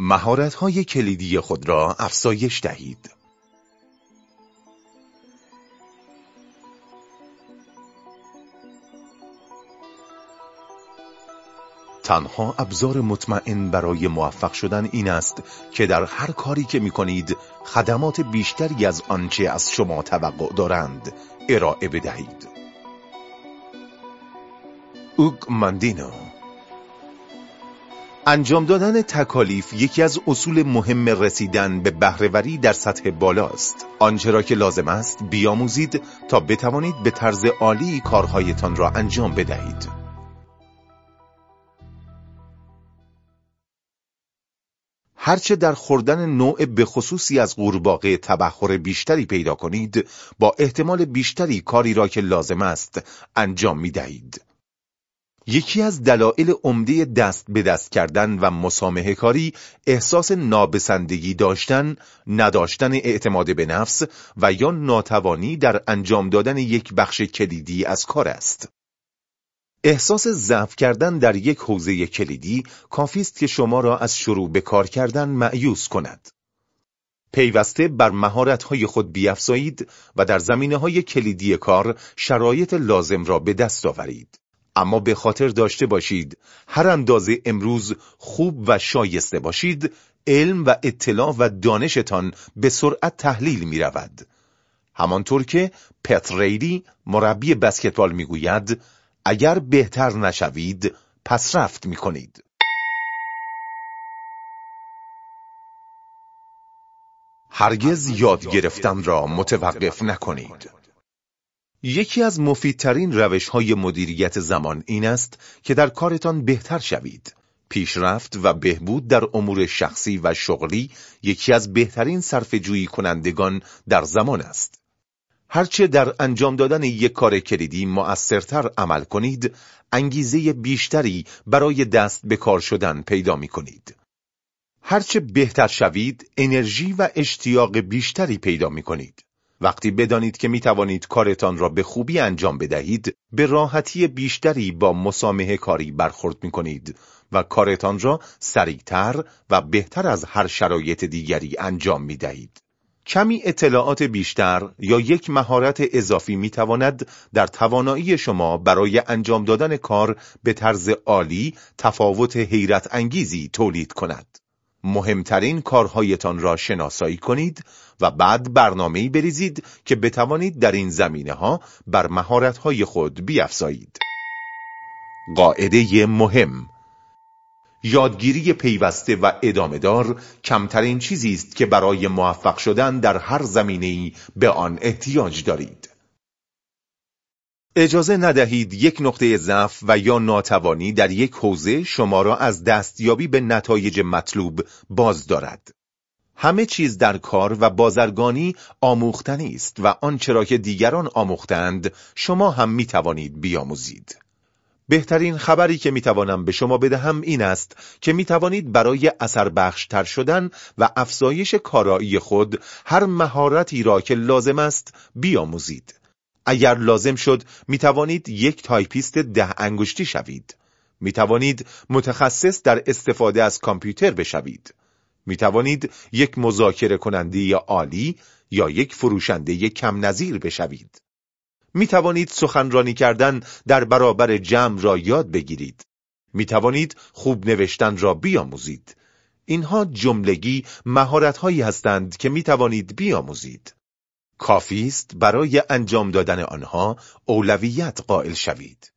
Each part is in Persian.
مهارت‌های کلیدی خود را افزایش دهید. تنها ابزار مطمئن برای موفق شدن این است که در هر کاری که می کنید خدمات بیشتری از آنچه از شما توقع دارند ارائه بدهید. اوگ ماندینو انجام دادن تکالیف یکی از اصول مهم رسیدن به بهرهوری در سطح بالاست. آنچه را که لازم است بیاموزید تا بتوانید به طرز عالی کارهایتان را انجام بدهید. هرچه در خوردن نوع بخصوصی از قورباغه تبخور بیشتری پیدا کنید با احتمال بیشتری کاری را که لازم است انجام می دهید. یکی از دلایل عمده دست به دست کردن و مسامحه کاری احساس نابسندگی داشتن، نداشتن اعتماد به نفس و یا ناتوانی در انجام دادن یک بخش کلیدی از کار است. احساس ضعف کردن در یک حوزه کلیدی کافی است که شما را از شروع به کار کردن معیوس کند. پیوسته بر مهارت‌های خود بیافزایید و در زمینه‌های کلیدی کار شرایط لازم را به دست آورید. اما به خاطر داشته باشید هر اندازه امروز خوب و شایسته باشید علم و اطلاع و دانشتان به سرعت تحلیل می رود. همانطور که پتریلی مربی بسکتبال می گوید اگر بهتر نشوید پس رفت می کنید. هرگز یاد گرفتن را متوقف نکنید. یکی از مفیدترین روش های مدیریت زمان این است که در کارتان بهتر شوید. پیشرفت و بهبود در امور شخصی و شغلی یکی از بهترین صرف جویی کنندگان در زمان است. هرچه در انجام دادن یک کار کلیدی مؤثرتر عمل کنید، انگیزه بیشتری برای دست به کار شدن پیدا می کنید. هرچه بهتر شوید، انرژی و اشتیاق بیشتری پیدا می کنید. وقتی بدانید که می توانید کارتان را به خوبی انجام بدهید، به راحتی بیشتری با مسامه کاری برخورد می کنید و کارتان را سریعتر و بهتر از هر شرایط دیگری انجام می دهید. کمی اطلاعات بیشتر یا یک مهارت اضافی می تواند در توانایی شما برای انجام دادن کار به طرز عالی تفاوت حیرت انگیزی تولید کند. مهمترین کارهایتان را شناسایی کنید و بعد برنامه‌ای بریزید که بتوانید در این زمینه ها بر مهارت‌های خود بیافزایید. قاعده مهم یادگیری پیوسته و ادامهدار کمترین چیزی است که برای موفق شدن در هر زمینه‌ای به آن احتیاج دارید. اجازه ندهید یک نقطه ضعف و یا ناتوانی در یک حوزه شما را از دستیابی به نتایج مطلوب باز دارد. همه چیز در کار و بازرگانی آموختنی است و آنچه را که دیگران آموختند شما هم می توانید بیاموزید. بهترین خبری که می توانم به شما بدهم این است که می توانید برای اثر بخشتر شدن و افزایش کارایی خود هر مهارتی را که لازم است بیاموزید. اگر لازم شد می توانید یک تایپیست ده انگشتی شوید. می توانید متخصص در استفاده از کامپیوتر بشوید. می توانید یک مذاکره کننده عالی یا یک فروشنده کم نظیر بشوید. می توانید سخنرانی کردن در برابر جمع را یاد بگیرید. می توانید خوب نوشتن را بیاموزید. اینها جملگی مهارت‌هایی هستند که می توانید بیاموزید. کافی است برای انجام دادن آنها اولویت قائل شوید.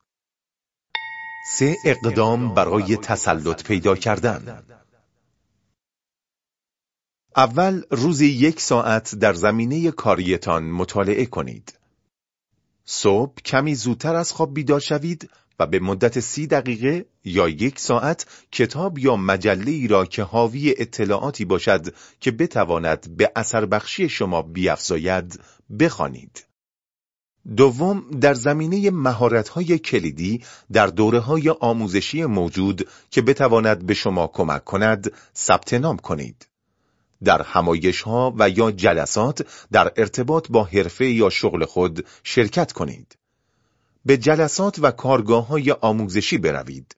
سه اقدام برای تسلط پیدا کردن اول روزی یک ساعت در زمینه کاریتان مطالعه کنید. صبح کمی زودتر از خواب بیدار شوید و به مدت سی دقیقه یا یک ساعت کتاب یا مجله ای را که حاوی اطلاعاتی باشد که بتواند به اثر بخشی شما بیافزاید بخوانید. دوم در زمینه مهارت‌های کلیدی در دوره‌های آموزشی موجود که بتواند به شما کمک کند ثبت نام کنید. در همایش ها و یا جلسات در ارتباط با حرفه یا شغل خود شرکت کنید. به جلسات و کارگاه های آموزشی بروید.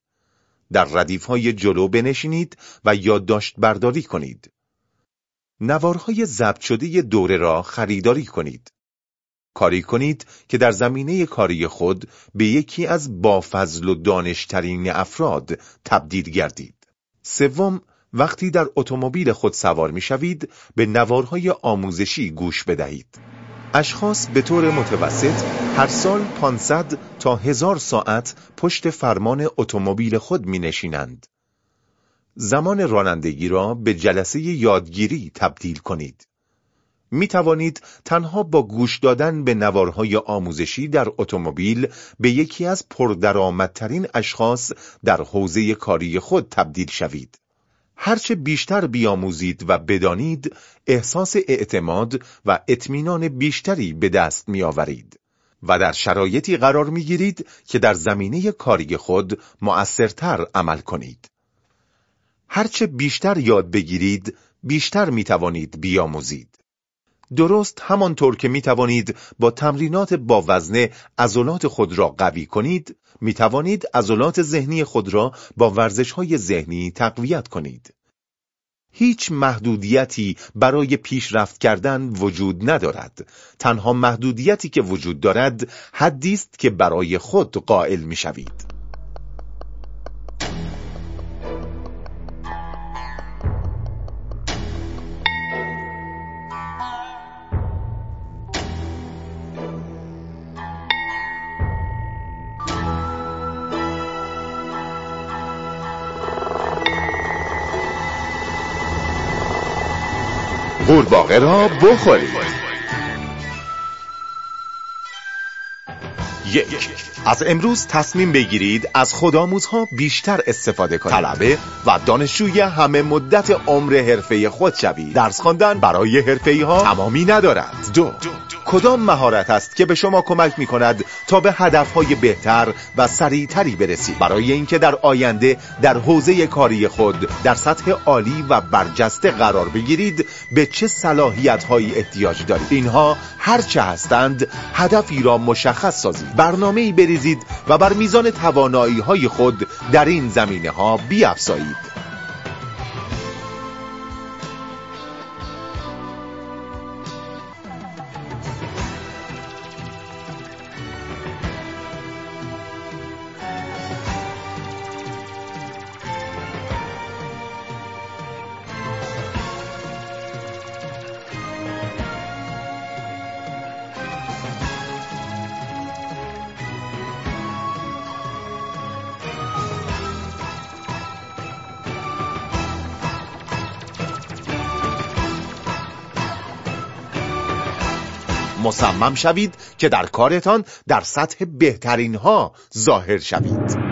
در ردیف های جلو بنشینید و یادداشت برداری کنید. نوارهای ضبط شده دوره را خریداری کنید. کاری کنید که در زمینه کاری خود به یکی از بافضل و دانشترین افراد تبدیل گردید. سوم، وقتی در اتومبیل خود سوار می شوید به نوارهای آموزشی گوش بدهید. اشخاص به طور متوسط هر سال 500 تا 1000 ساعت پشت فرمان اتومبیل خود می نشینند. زمان رانندگی را به جلسه یادگیری تبدیل کنید. می توانید تنها با گوش دادن به نوارهای آموزشی در اتومبیل به یکی از پردرآمدترین اشخاص در حوزه کاری خود تبدیل شوید. هرچه بیشتر بیاموزید و بدانید احساس اعتماد و اطمینان بیشتری به دست میآورید و در شرایطی قرار می‌گیرید که در زمینه کاری خود مؤثرتر عمل کنید. هرچه بیشتر یاد بگیرید بیشتر می توانید بیاموزید. درست همانطور که می توانید با تمرینات با وزنه عضلات خود را قوی کنید می توانید عضلات ذهنی خود را با ورزش های ذهنی تقویت کنید. هیچ محدودیتی برای پیشرفت کردن وجود ندارد. تنها محدودیتی که وجود دارد حدی است که برای خود قائل می شوید. قورباغه را بخورید یک. از امروز تصمیم بگیرید از خودآموزها بیشتر استفاده کنید. طلبه و دانشجوی همه مدت عمر حرفه خود شوید. درس خواندن برای حرفه ها تمامی ندارد. دو کدام مهارت است که به شما کمک می کند تا به هدفهای بهتر و سریعتری برسید؟ برای اینکه در آینده در حوزه کاری خود در سطح عالی و برجسته قرار بگیرید به چه صلاحیت هایی احتیاج دارید؟ اینها هرچه هستند هدفی را مشخص سازید. برنامه ای بریزید و بر میزان توانایی های خود در این زمینه ها بیافزایید. مصمم شوید که در کارتان در سطح بهترین ها ظاهر شوید.